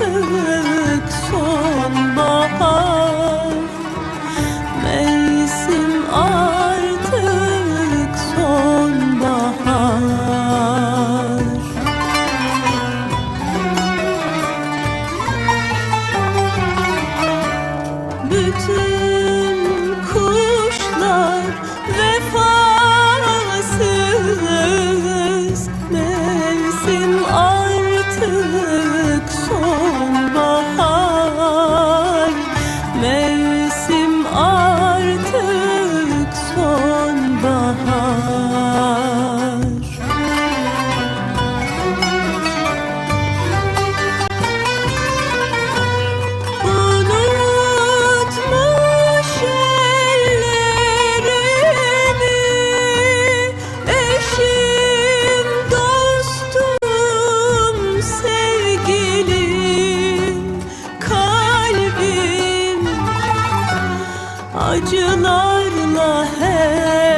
artık sonbahar acılarla her